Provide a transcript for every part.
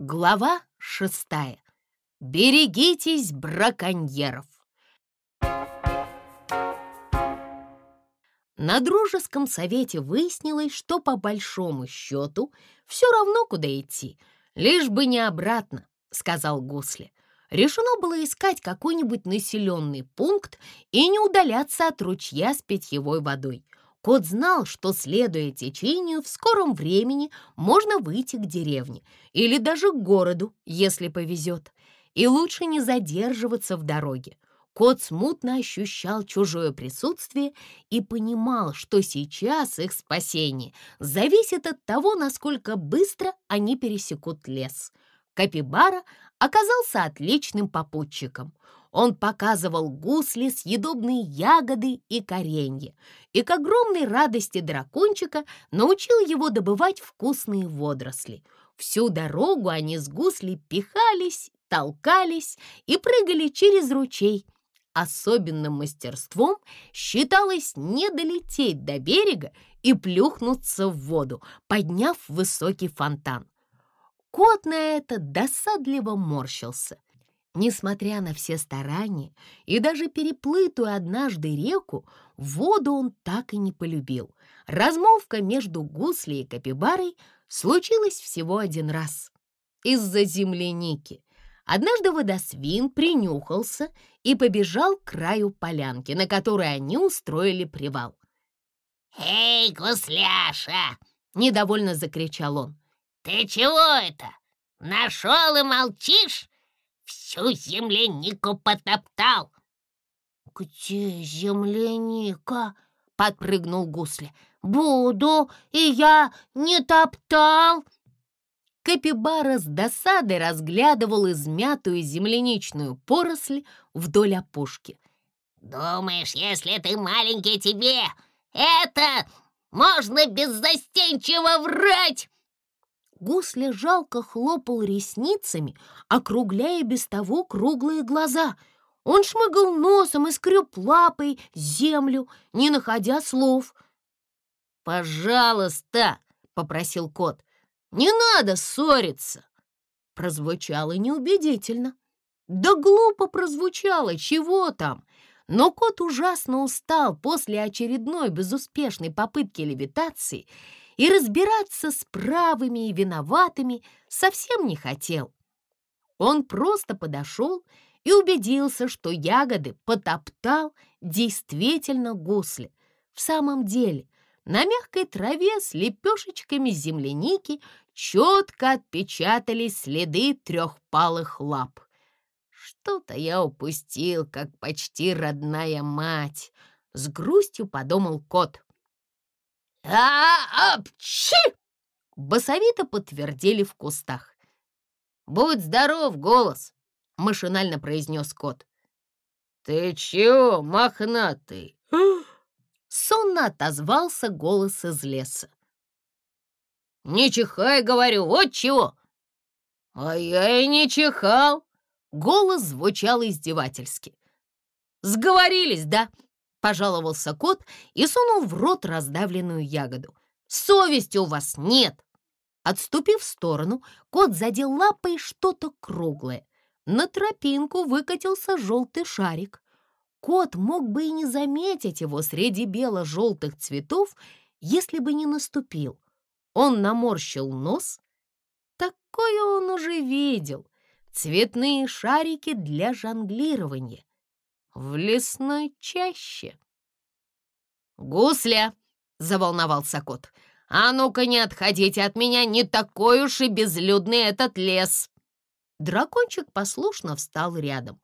Глава шестая. Берегитесь браконьеров. На дружеском совете выяснилось, что по большому счету все равно куда идти, лишь бы не обратно, сказал Гусли. Решено было искать какой-нибудь населенный пункт и не удаляться от ручья с питьевой водой. Кот знал, что, следуя течению, в скором времени можно выйти к деревне или даже к городу, если повезет. И лучше не задерживаться в дороге. Кот смутно ощущал чужое присутствие и понимал, что сейчас их спасение зависит от того, насколько быстро они пересекут лес. Капибара оказался отличным попутчиком. Он показывал гусли, съедобные ягоды и коренье, и к огромной радости дракончика научил его добывать вкусные водоросли. Всю дорогу они с гусли пихались, толкались и прыгали через ручей. Особенным мастерством считалось не долететь до берега и плюхнуться в воду, подняв высокий фонтан. Кот на это досадливо морщился. Несмотря на все старания и даже переплытую однажды реку, воду он так и не полюбил. Размолвка между Гусли и Капибарой случилась всего один раз. Из-за земляники. Однажды водосвин принюхался и побежал к краю полянки, на которой они устроили привал. «Эй, гусляша!» — недовольно закричал он. «Ты чего это? Нашел и молчишь? Всю землянику потоптал!» «Где земляника?» — подпрыгнул Гусли. «Буду, и я не топтал!» Капибара с досадой разглядывал измятую земляничную поросль вдоль опушки. «Думаешь, если ты маленький тебе, это можно беззастенчиво врать?» Гусля жалко хлопал ресницами, округляя без того круглые глаза. Он шмыгал носом и скреб лапой землю, не находя слов. «Пожалуйста!» — попросил кот. «Не надо ссориться!» Прозвучало неубедительно. Да глупо прозвучало, чего там? Но кот ужасно устал после очередной безуспешной попытки левитации и разбираться с правыми и виноватыми совсем не хотел. Он просто подошел и убедился, что ягоды потоптал действительно гусли. В самом деле, на мягкой траве с лепешечками земляники четко отпечатались следы трехпалых лап. Что-то я упустил, как почти родная мать. С грустью подумал кот а апчи Басовито подтвердили в кустах. «Будь здоров, голос!» — машинально произнес кот. «Ты чего, мохнатый?» Сонно отозвался голос из леса. «Не чихай, говорю, вот чего!» «А я и не чихал!» Голос звучал издевательски. «Сговорились, да?» — пожаловался кот и сунул в рот раздавленную ягоду. «Совести у вас нет!» Отступив в сторону, кот задел лапой что-то круглое. На тропинку выкатился желтый шарик. Кот мог бы и не заметить его среди бело-желтых цветов, если бы не наступил. Он наморщил нос. Такое он уже видел. Цветные шарики для жонглирования в лесной чаще. «Гусля!» — заволновался кот. «А ну-ка не отходите от меня, не такой уж и безлюдный этот лес!» Дракончик послушно встал рядом.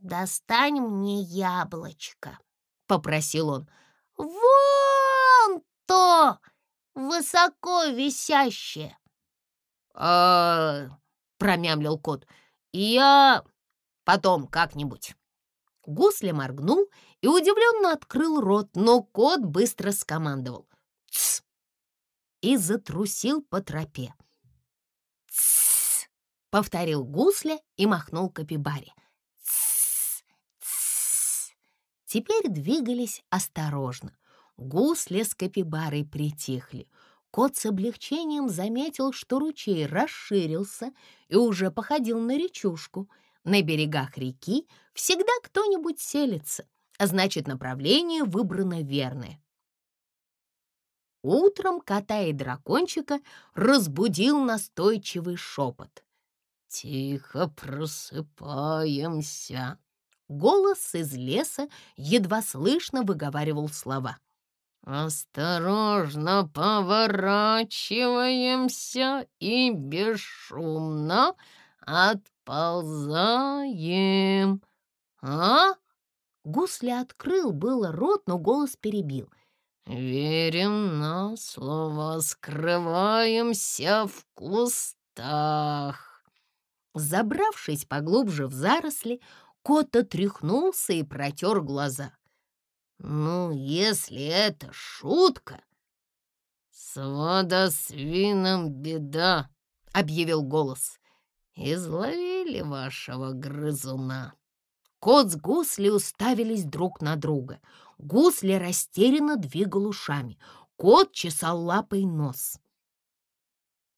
«Достань мне яблочко», — попросил он. «Вон то, высоко висящее». «А, — промямлил кот, — я потом как-нибудь». Гусля моргнул и удивленно открыл рот, но кот быстро скомандовал «Тсс!» и затрусил по тропе. «Тсс!» — повторил Гусля и махнул капибаре. Теперь двигались осторожно. Гусля с капибарой притихли. Кот с облегчением заметил, что ручей расширился и уже походил на речушку. На берегах реки всегда кто-нибудь селится, а значит, направление выбрано верное. Утром кота и дракончика разбудил настойчивый шепот. «Тихо просыпаемся!» Голос из леса едва слышно выговаривал слова. «Осторожно поворачиваемся и бесшумно отползаем». «А?» Гусли открыл было рот, но голос перебил. «Верим на слово, скрываемся в кустах». Забравшись поглубже в заросли, Кот отряхнулся и протер глаза. «Ну, если это шутка...» «С водосвином беда», — объявил голос. «Изловили вашего грызуна». Кот с Гусли уставились друг на друга. Гусли растерянно двигал ушами. Кот чесал лапой нос.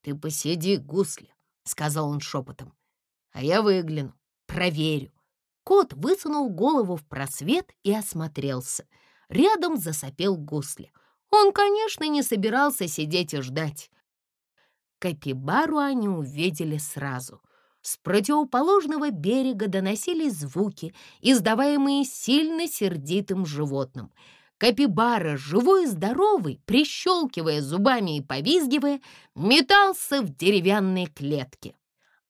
«Ты посиди, Гусли», — сказал он шепотом. «А я выгляну, проверю, Кот высунул голову в просвет и осмотрелся. Рядом засопел гусли. Он, конечно, не собирался сидеть и ждать. Капибару они увидели сразу. С противоположного берега доносились звуки, издаваемые сильно сердитым животным. Капибара, живой и здоровый, прищелкивая зубами и повизгивая, метался в деревянной клетке.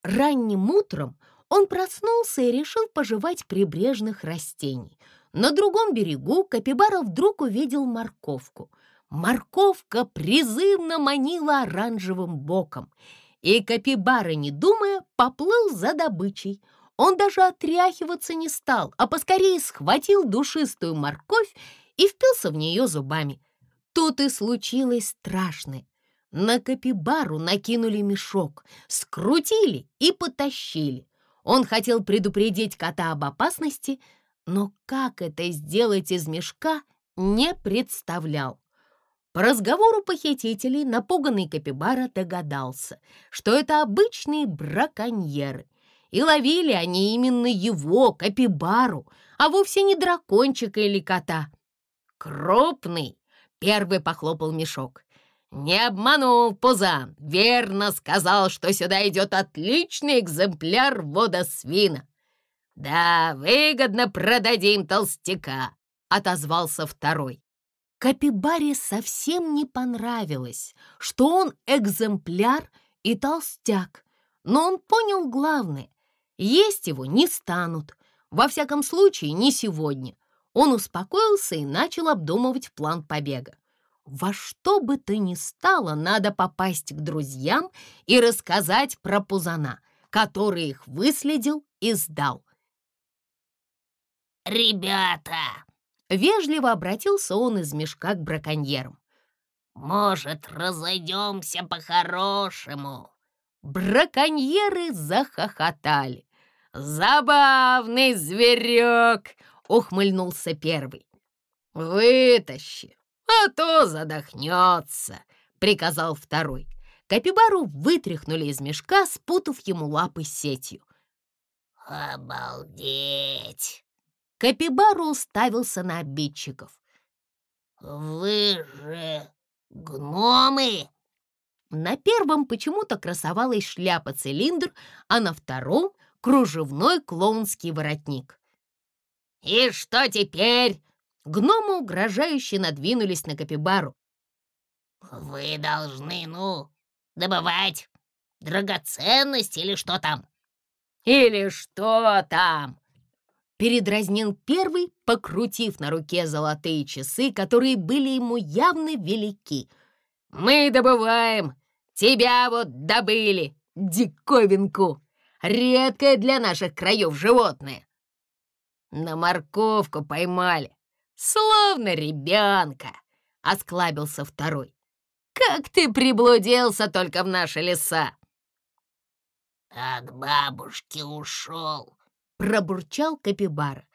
Ранним утром он проснулся и решил пожевать прибрежных растений. На другом берегу Капибара вдруг увидел морковку. Морковка призывно манила оранжевым боком, и Капибара, не думая, поплыл за добычей. Он даже отряхиваться не стал, а поскорее схватил душистую морковь и впился в нее зубами. Тут и случилось страшное. На Капибару накинули мешок, скрутили и потащили. Он хотел предупредить кота об опасности, но как это сделать из мешка, не представлял. По разговору похитителей напуганный Капибара догадался, что это обычные браконьеры, и ловили они именно его, Капибару, а вовсе не дракончика или кота. «Крупный!» — первый похлопал мешок. «Не обманул Пузан, верно сказал, что сюда идет отличный экземпляр водосвина». «Да, выгодно продадим толстяка», — отозвался второй. Капибаре совсем не понравилось, что он экземпляр и толстяк, но он понял главное — есть его не станут, во всяком случае не сегодня. Он успокоился и начал обдумывать план побега. Во что бы то ни стало, надо попасть к друзьям и рассказать про Пузана, который их выследил и сдал. «Ребята!» — вежливо обратился он из мешка к браконьерам. «Может, разойдемся по-хорошему?» Браконьеры захохотали. «Забавный зверек!» — ухмыльнулся первый. «Вытащи, а то задохнется», — приказал второй. Капибару вытряхнули из мешка, спутав ему лапы сетью. «Обалдеть!» Капибару уставился на обидчиков. «Вы же гномы!» На первом почему-то красовалась шляпа-цилиндр, а на втором — кружевной клоунский воротник. «И что теперь?» Гномы угрожающе надвинулись на Капибару. «Вы должны, ну, добывать драгоценности или что там?» «Или что там?» Передразнил первый, покрутив на руке золотые часы, которые были ему явно велики. «Мы добываем! Тебя вот добыли! Диковинку! Редкое для наших краев животное!» На морковку поймали. «Словно ребенка!» — осклабился второй. «Как ты приблудился только в наши леса!» «От бабушки ушел!» — пробурчал Капибара.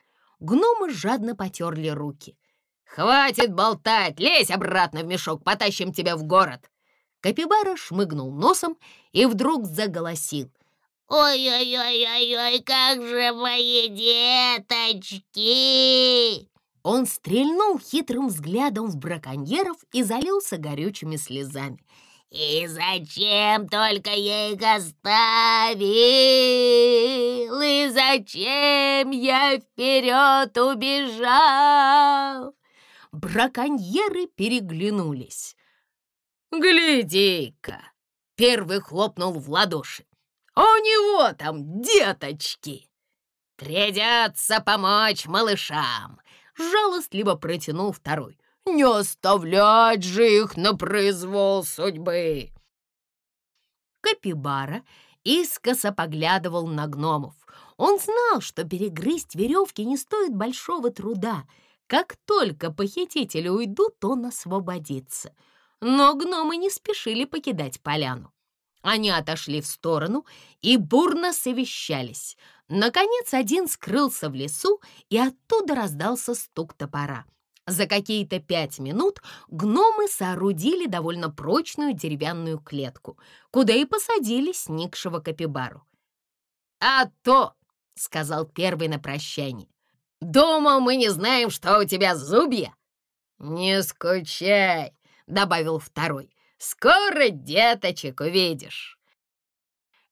Гномы жадно потерли руки. «Хватит болтать! Лезь обратно в мешок, потащим тебя в город!» Капибара шмыгнул носом и вдруг заголосил. «Ой-ой-ой-ой-ой, как же мои деточки!» Он стрельнул хитрым взглядом в браконьеров и залился горючими слезами. «И зачем только я их оставил? Зачем я вперед убежал?» Браконьеры переглянулись. «Гляди-ка!» — первый хлопнул в ладоши. «У него там деточки! Трядятся помочь малышам!» Жалостливо протянул второй. «Не оставлять же их на произвол судьбы!» Капибара искоса поглядывал на гномов. Он знал, что перегрызть веревки не стоит большого труда. Как только похитители уйдут, он освободится — но гномы не спешили покидать поляну. Они отошли в сторону и бурно совещались. Наконец один скрылся в лесу, и оттуда раздался стук топора. За какие-то пять минут гномы соорудили довольно прочную деревянную клетку, куда и посадили сникшего капибару. «А то!» — сказал первый на прощание. «Думал, мы не знаем, что у тебя зубья!» «Не скучай!» добавил второй. «Скоро деточек увидишь!»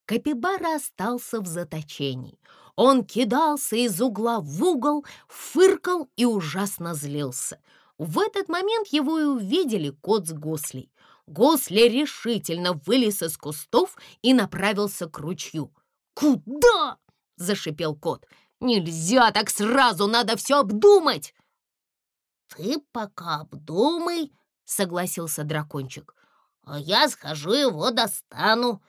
Капибара остался в заточении. Он кидался из угла в угол, фыркал и ужасно злился. В этот момент его и увидели кот с гуслей. Гусли решительно вылез из кустов и направился к ручью. «Куда?» — зашипел кот. «Нельзя так сразу, надо все обдумать!» «Ты пока обдумай, согласился дракончик. «А я схожу его достану».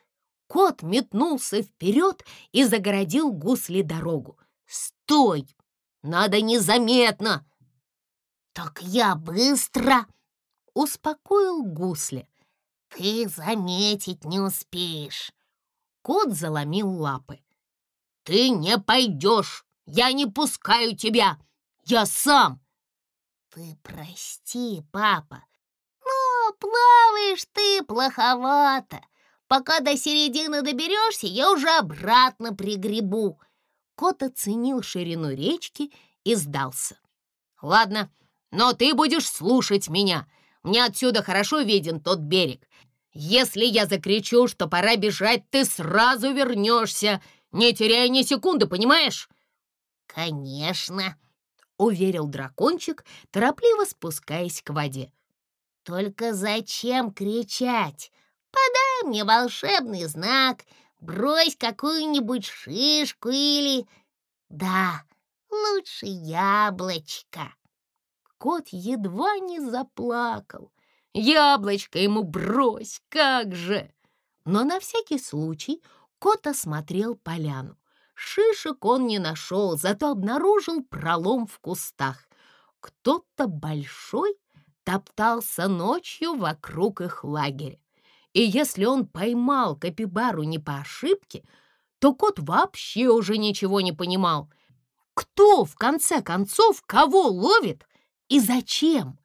Кот метнулся вперед и загородил гусли дорогу. «Стой! Надо незаметно!» «Так я быстро!» — успокоил гусли. «Ты заметить не успеешь!» Кот заломил лапы. «Ты не пойдешь! Я не пускаю тебя! Я сам!» «Ты прости, папа, плаваешь ты плоховато. Пока до середины доберешься, я уже обратно пригребу». Кот оценил ширину речки и сдался. «Ладно, но ты будешь слушать меня. Мне отсюда хорошо виден тот берег. Если я закричу, что пора бежать, ты сразу вернешься, не теряя ни секунды, понимаешь?» «Конечно», — уверил дракончик, торопливо спускаясь к воде. Только зачем кричать? Подай мне волшебный знак, брось какую-нибудь шишку или... Да, лучше яблочко. Кот едва не заплакал. Яблочко ему брось, как же! Но на всякий случай кот осмотрел поляну. Шишек он не нашел, зато обнаружил пролом в кустах. Кто-то большой топтался ночью вокруг их лагеря. И если он поймал капибару не по ошибке, то кот вообще уже ничего не понимал. Кто, в конце концов, кого ловит и зачем?